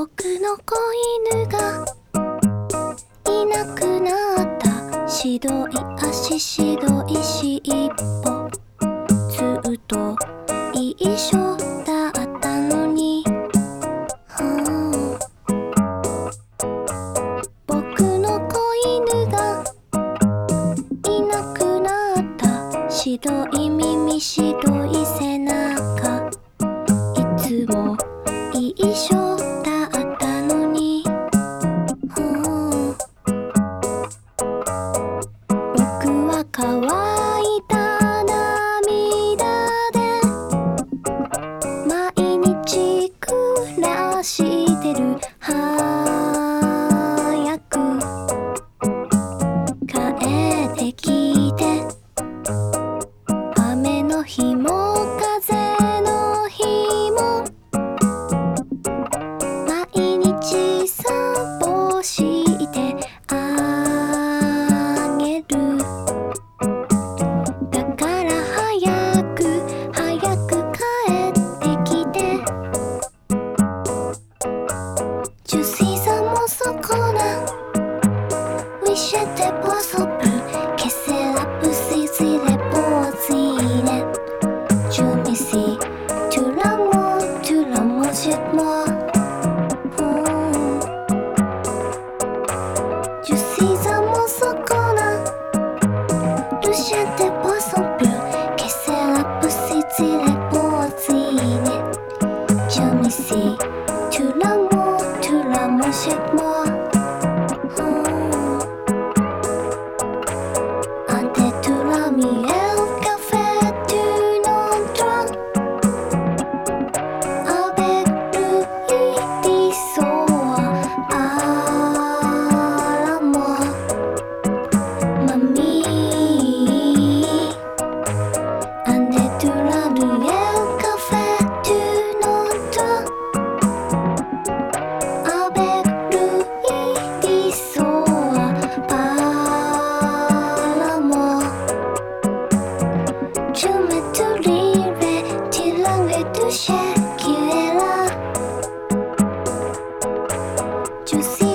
僕の子犬がいなくなった。白い足白い尻尾。ずっと一緒だったのに、はあ、僕の子犬がいなくなった。白い耳白い背 You see.